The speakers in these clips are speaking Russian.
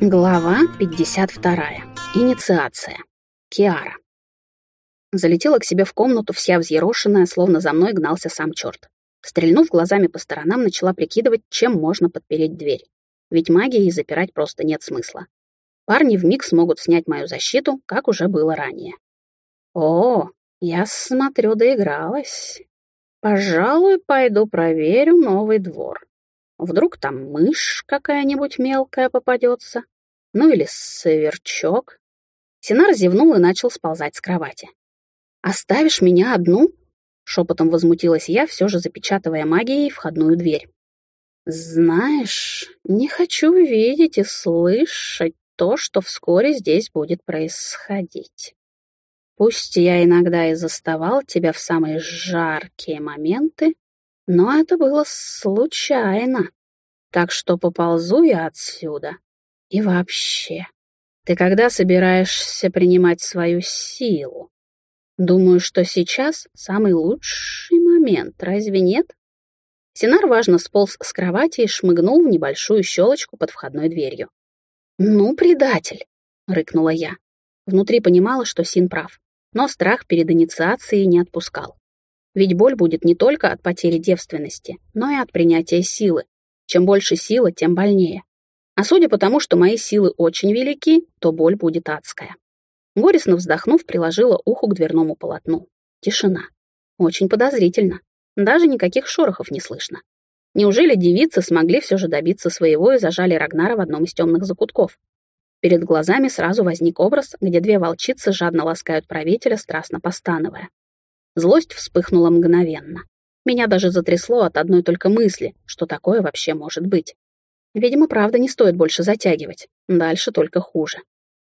Глава 52. Инициация. Киара. Залетела к себе в комнату, вся взъерошенная, словно за мной гнался сам черт. Стрельнув глазами по сторонам, начала прикидывать, чем можно подпереть дверь. Ведь магией запирать просто нет смысла. Парни вмиг смогут снять мою защиту, как уже было ранее. О, я смотрю, доигралась. Пожалуй, пойду проверю новый двор. Вдруг там мышь какая-нибудь мелкая попадется. Ну или сверчок. Синар зевнул и начал сползать с кровати. «Оставишь меня одну?» Шепотом возмутилась я, все же запечатывая магией входную дверь. «Знаешь, не хочу видеть и слышать то, что вскоре здесь будет происходить. Пусть я иногда и заставал тебя в самые жаркие моменты, но это было случайно. Так что поползу я отсюда. И вообще, ты когда собираешься принимать свою силу? Думаю, что сейчас самый лучший момент, разве нет? Синар важно сполз с кровати и шмыгнул в небольшую щелочку под входной дверью. «Ну, предатель!» — рыкнула я. Внутри понимала, что Син прав, но страх перед инициацией не отпускал. Ведь боль будет не только от потери девственности, но и от принятия силы. Чем больше силы, тем больнее. А судя по тому, что мои силы очень велики, то боль будет адская. Горестно вздохнув, приложила уху к дверному полотну. Тишина. Очень подозрительно. Даже никаких шорохов не слышно. Неужели девицы смогли все же добиться своего и зажали Рагнара в одном из темных закутков? Перед глазами сразу возник образ, где две волчицы жадно ласкают правителя, страстно постановая. Злость вспыхнула мгновенно. Меня даже затрясло от одной только мысли, что такое вообще может быть. Видимо, правда не стоит больше затягивать. Дальше только хуже.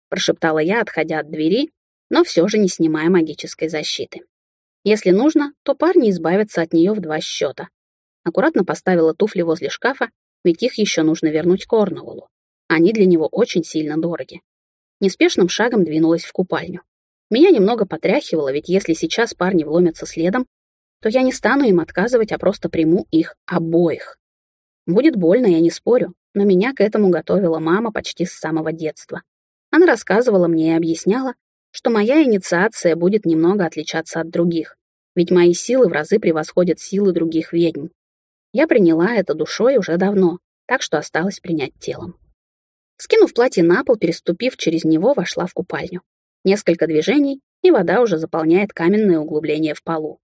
Прошептала я, отходя от двери, но все же не снимая магической защиты. Если нужно, то парни избавятся от нее в два счета. Аккуратно поставила туфли возле шкафа, ведь их еще нужно вернуть Корнуолу. Они для него очень сильно дороги. Неспешным шагом двинулась в купальню. Меня немного потряхивало, ведь если сейчас парни вломятся следом, то я не стану им отказывать, а просто приму их обоих. Будет больно, я не спорю, но меня к этому готовила мама почти с самого детства. Она рассказывала мне и объясняла, что моя инициация будет немного отличаться от других, ведь мои силы в разы превосходят силы других ведьм. Я приняла это душой уже давно, так что осталось принять телом. Скинув платье на пол, переступив через него, вошла в купальню. Несколько движений, и вода уже заполняет каменное углубление в полу.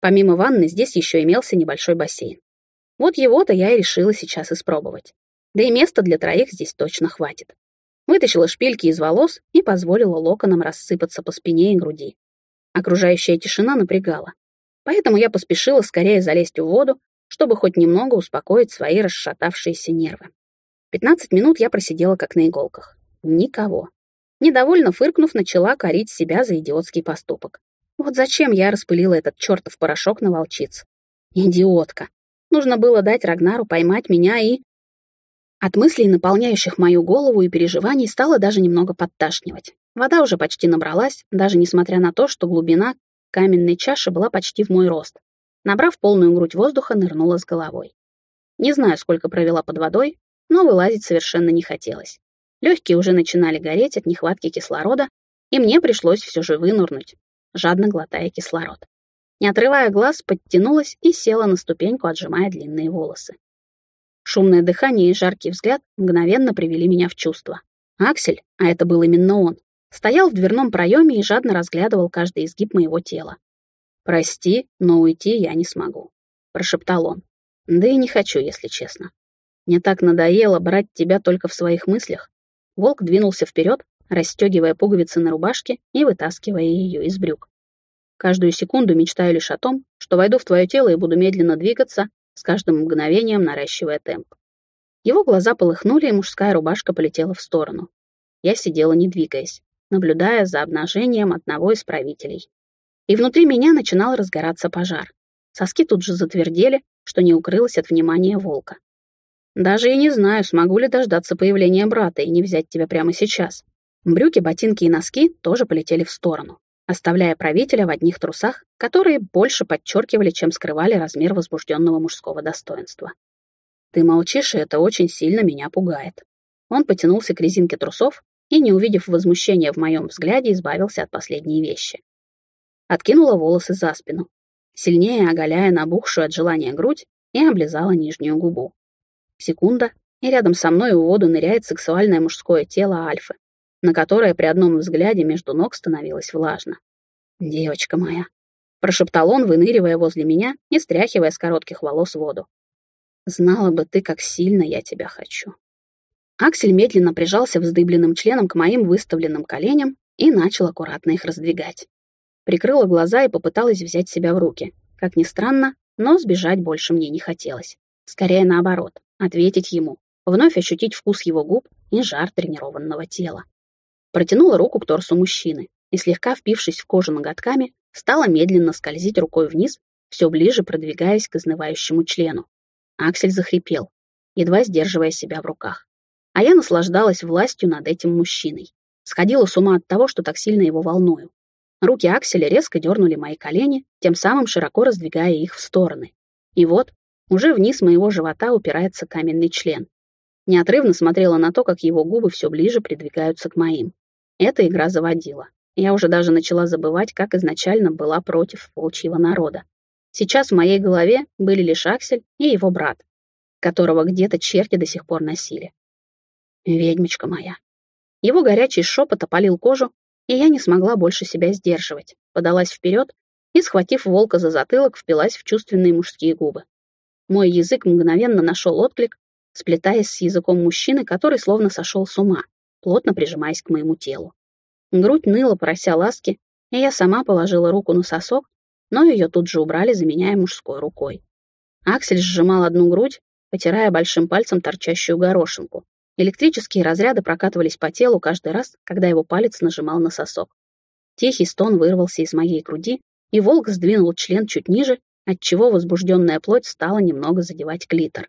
Помимо ванны здесь еще имелся небольшой бассейн. Вот его-то я и решила сейчас испробовать. Да и места для троих здесь точно хватит. Вытащила шпильки из волос и позволила локонам рассыпаться по спине и груди. Окружающая тишина напрягала. Поэтому я поспешила скорее залезть в воду, чтобы хоть немного успокоить свои расшатавшиеся нервы. Пятнадцать минут я просидела как на иголках. Никого. Недовольно фыркнув, начала корить себя за идиотский поступок. Вот зачем я распылила этот чертов порошок на волчиц? Идиотка. Нужно было дать Рагнару поймать меня и... От мыслей, наполняющих мою голову и переживаний, стало даже немного подташнивать. Вода уже почти набралась, даже несмотря на то, что глубина каменной чаши была почти в мой рост. Набрав полную грудь воздуха, нырнула с головой. Не знаю, сколько провела под водой, но вылазить совершенно не хотелось. Легкие уже начинали гореть от нехватки кислорода, и мне пришлось все же вынурнуть, жадно глотая кислород. Не отрывая глаз, подтянулась и села на ступеньку, отжимая длинные волосы. Шумное дыхание и жаркий взгляд мгновенно привели меня в чувство. Аксель, а это был именно он, стоял в дверном проеме и жадно разглядывал каждый изгиб моего тела. «Прости, но уйти я не смогу», — прошептал он. «Да и не хочу, если честно. Мне так надоело брать тебя только в своих мыслях, Волк двинулся вперед, расстегивая пуговицы на рубашке и вытаскивая ее из брюк. Каждую секунду мечтаю лишь о том, что войду в твое тело и буду медленно двигаться, с каждым мгновением наращивая темп. Его глаза полыхнули, и мужская рубашка полетела в сторону. Я сидела, не двигаясь, наблюдая за обнажением одного из правителей. И внутри меня начинал разгораться пожар. Соски тут же затвердели, что не укрылось от внимания волка. Даже и не знаю, смогу ли дождаться появления брата и не взять тебя прямо сейчас. Брюки, ботинки и носки тоже полетели в сторону, оставляя правителя в одних трусах, которые больше подчеркивали, чем скрывали размер возбужденного мужского достоинства. Ты молчишь, и это очень сильно меня пугает. Он потянулся к резинке трусов и, не увидев возмущения в моем взгляде, избавился от последней вещи. Откинула волосы за спину, сильнее оголяя набухшую от желания грудь и облизала нижнюю губу. Секунда, и рядом со мной у воду ныряет сексуальное мужское тело Альфы, на которое при одном взгляде между ног становилось влажно. «Девочка моя», — прошептал он, выныривая возле меня и стряхивая с коротких волос воду. «Знала бы ты, как сильно я тебя хочу». Аксель медленно прижался вздыбленным членом к моим выставленным коленям и начал аккуратно их раздвигать. Прикрыла глаза и попыталась взять себя в руки. Как ни странно, но сбежать больше мне не хотелось. Скорее наоборот, ответить ему, вновь ощутить вкус его губ и жар тренированного тела. Протянула руку к торсу мужчины и, слегка впившись в кожу ноготками, стала медленно скользить рукой вниз, все ближе продвигаясь к изнывающему члену. Аксель захрипел, едва сдерживая себя в руках. А я наслаждалась властью над этим мужчиной. Сходила с ума от того, что так сильно его волную. Руки Акселя резко дернули мои колени, тем самым широко раздвигая их в стороны. И вот, уже вниз моего живота упирается каменный член. Неотрывно смотрела на то, как его губы все ближе придвигаются к моим. Эта игра заводила. Я уже даже начала забывать, как изначально была против волчьего народа. Сейчас в моей голове были лишь Аксель и его брат, которого где-то черти до сих пор носили. Ведьмочка моя. Его горячий шепот опалил кожу, и я не смогла больше себя сдерживать. Подалась вперед и, схватив волка за затылок, впилась в чувственные мужские губы. Мой язык мгновенно нашел отклик, сплетаясь с языком мужчины, который словно сошел с ума, плотно прижимаясь к моему телу. Грудь ныла, прося ласки, и я сама положила руку на сосок, но ее тут же убрали, заменяя мужской рукой. Аксель сжимал одну грудь, потирая большим пальцем торчащую горошинку, Электрические разряды прокатывались по телу каждый раз, когда его палец нажимал на сосок. Тихий стон вырвался из моей груди, и волк сдвинул член чуть ниже, отчего возбужденная плоть стала немного задевать клитор.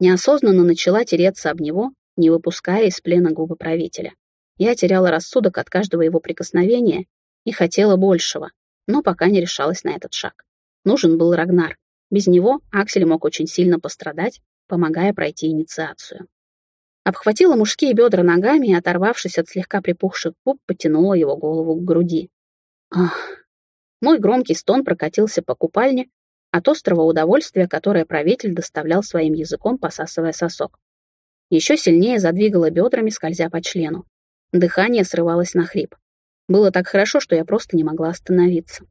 Неосознанно начала тереться об него, не выпуская из плена губы правителя. Я теряла рассудок от каждого его прикосновения и хотела большего, но пока не решалась на этот шаг. Нужен был Рагнар. Без него Аксель мог очень сильно пострадать, помогая пройти инициацию. Обхватила мужские бедра ногами и, оторвавшись от слегка припухших губ, потянула его голову к груди. Ах! Мой громкий стон прокатился по купальне от острого удовольствия, которое правитель доставлял своим языком, посасывая сосок. Еще сильнее задвигала бедрами, скользя по члену. Дыхание срывалось на хрип. Было так хорошо, что я просто не могла остановиться.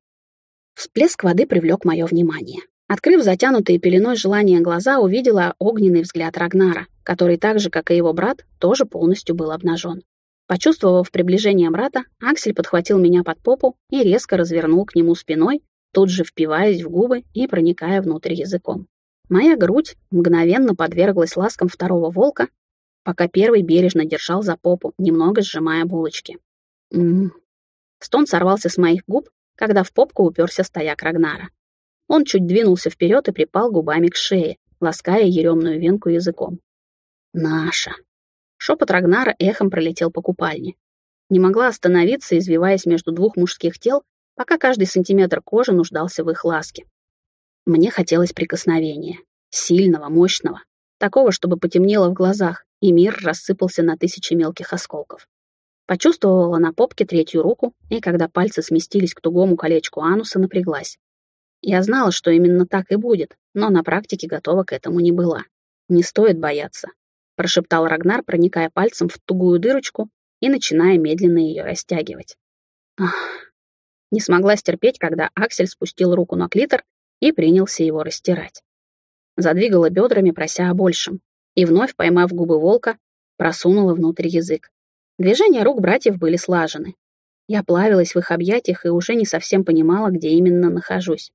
Всплеск воды привлек мое внимание. Открыв затянутые пеленой желания глаза, увидела огненный взгляд Рагнара, который так же, как и его брат, тоже полностью был обнажен. Почувствовав приближение брата, Аксель подхватил меня под попу и резко развернул к нему спиной, тут же впиваясь в губы и проникая внутрь языком. Моя грудь мгновенно подверглась ласкам второго волка, пока первый бережно держал за попу, немного сжимая булочки. М -м -м. Стон сорвался с моих губ, когда в попку уперся стояк Рагнара. Он чуть двинулся вперед и припал губами к шее, лаская еремную венку языком. «Наша!» Шепот Рагнара эхом пролетел по купальне. Не могла остановиться, извиваясь между двух мужских тел, пока каждый сантиметр кожи нуждался в их ласке. Мне хотелось прикосновения. Сильного, мощного. Такого, чтобы потемнело в глазах, и мир рассыпался на тысячи мелких осколков. Почувствовала на попке третью руку, и когда пальцы сместились к тугому колечку ануса, напряглась. Я знала, что именно так и будет, но на практике готова к этому не была. Не стоит бояться, прошептал Рагнар, проникая пальцем в тугую дырочку и начиная медленно ее растягивать. Ах. Не смогла стерпеть, когда Аксель спустил руку на клитор и принялся его растирать. Задвигала бедрами, прося о большем, и вновь, поймав губы волка, просунула внутрь язык. Движения рук братьев были слажены. Я плавилась в их объятиях и уже не совсем понимала, где именно нахожусь.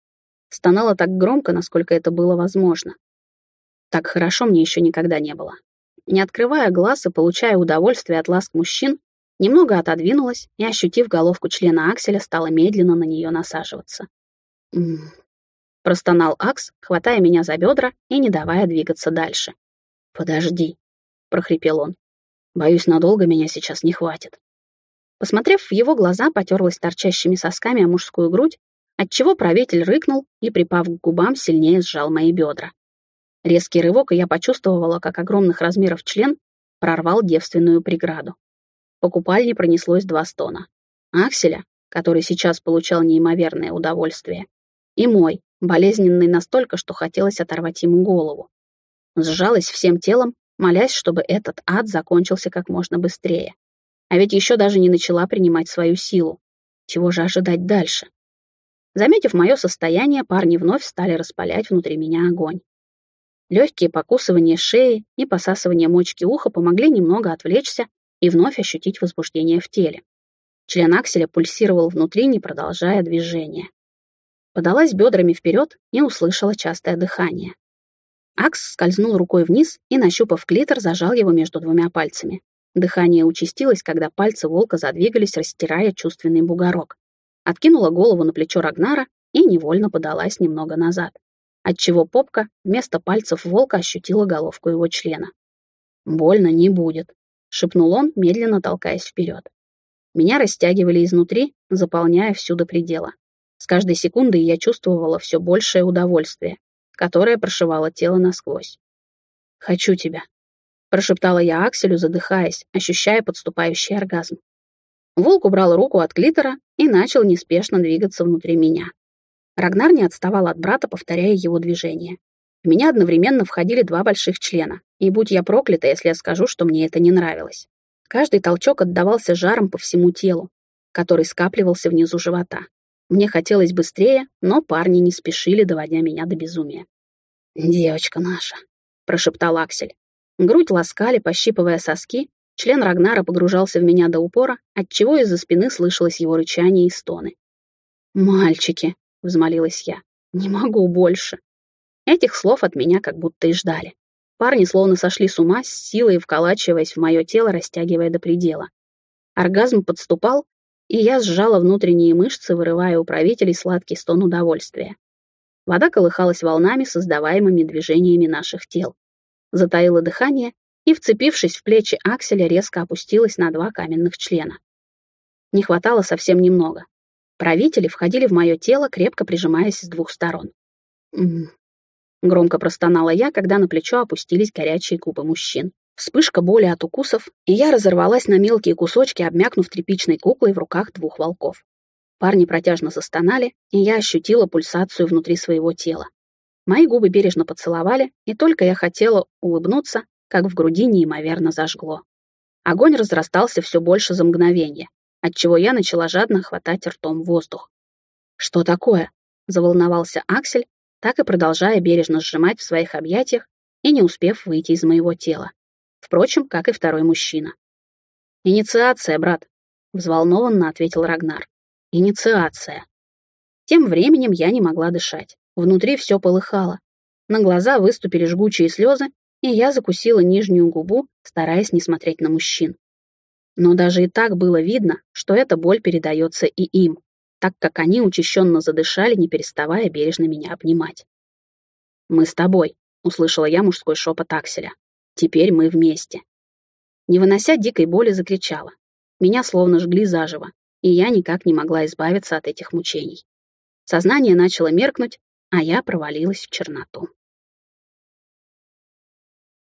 Стонала так громко, насколько это было возможно. Так хорошо мне еще никогда не было. Не открывая глаз и получая удовольствие от ласк мужчин, немного отодвинулась и, ощутив головку члена Акселя, стала медленно на нее насаживаться. «М -м -м. Простонал Акс, хватая меня за бедра и не давая двигаться дальше. «Подожди», — прохрипел он. «Боюсь, надолго меня сейчас не хватит». Посмотрев в его глаза, потерлась торчащими сосками о мужскую грудь отчего правитель рыкнул и, припав к губам, сильнее сжал мои бедра. Резкий рывок, и я почувствовала, как огромных размеров член прорвал девственную преграду. По купальне пронеслось два стона. Акселя, который сейчас получал неимоверное удовольствие, и мой, болезненный настолько, что хотелось оторвать ему голову. Сжалась всем телом, молясь, чтобы этот ад закончился как можно быстрее. А ведь еще даже не начала принимать свою силу. Чего же ожидать дальше? Заметив мое состояние, парни вновь стали распалять внутри меня огонь. Легкие покусывания шеи и посасывание мочки уха помогли немного отвлечься и вновь ощутить возбуждение в теле. Член акселя пульсировал внутри, не продолжая движения. Подалась бедрами вперед и услышала частое дыхание. Акс скользнул рукой вниз и, нащупав клитор, зажал его между двумя пальцами. Дыхание участилось, когда пальцы волка задвигались, растирая чувственный бугорок. Откинула голову на плечо Рагнара и невольно подалась немного назад, отчего попка вместо пальцев волка ощутила головку его члена. «Больно не будет», — шепнул он, медленно толкаясь вперед. Меня растягивали изнутри, заполняя всю до предела. С каждой секундой я чувствовала все большее удовольствие, которое прошивало тело насквозь. «Хочу тебя», прошептала я Акселю, задыхаясь, ощущая подступающий оргазм. Волк убрал руку от клитора и начал неспешно двигаться внутри меня. Рагнар не отставал от брата, повторяя его движение. В меня одновременно входили два больших члена, и будь я проклята, если я скажу, что мне это не нравилось. Каждый толчок отдавался жаром по всему телу, который скапливался внизу живота. Мне хотелось быстрее, но парни не спешили, доводя меня до безумия. «Девочка наша», — прошептал Аксель. Грудь ласкали, пощипывая соски, член Рагнара погружался в меня до упора, отчего из-за спины слышалось его рычание и стоны. «Мальчики!» — взмолилась я. «Не могу больше!» Этих слов от меня как будто и ждали. Парни словно сошли с ума, с силой вколачиваясь в мое тело, растягивая до предела. Оргазм подступал, и я сжала внутренние мышцы, вырывая у правителей сладкий стон удовольствия. Вода колыхалась волнами, создаваемыми движениями наших тел затаила дыхание и, вцепившись в плечи Акселя, резко опустилась на два каменных члена. Не хватало совсем немного. Правители входили в мое тело, крепко прижимаясь с двух сторон. «М -м Громко простонала я, когда на плечо опустились горячие губы мужчин. Вспышка боли от укусов, и я разорвалась на мелкие кусочки, обмякнув тряпичной куклой в руках двух волков. Парни протяжно застонали, и я ощутила пульсацию внутри своего тела. Мои губы бережно поцеловали, и только я хотела улыбнуться, как в груди неимоверно зажгло. Огонь разрастался все больше за мгновение, отчего я начала жадно хватать ртом воздух. «Что такое?» — заволновался Аксель, так и продолжая бережно сжимать в своих объятиях и не успев выйти из моего тела. Впрочем, как и второй мужчина. «Инициация, брат», — взволнованно ответил Рагнар. «Инициация». Тем временем я не могла дышать. Внутри все полыхало. На глаза выступили жгучие слезы, и я закусила нижнюю губу, стараясь не смотреть на мужчин. Но даже и так было видно, что эта боль передается и им, так как они учащенно задышали, не переставая бережно меня обнимать. «Мы с тобой», — услышала я мужской шепот Акселя. «Теперь мы вместе». Не вынося дикой боли, закричала. Меня словно жгли заживо, и я никак не могла избавиться от этих мучений. Сознание начало меркнуть, а я провалилась в черноту.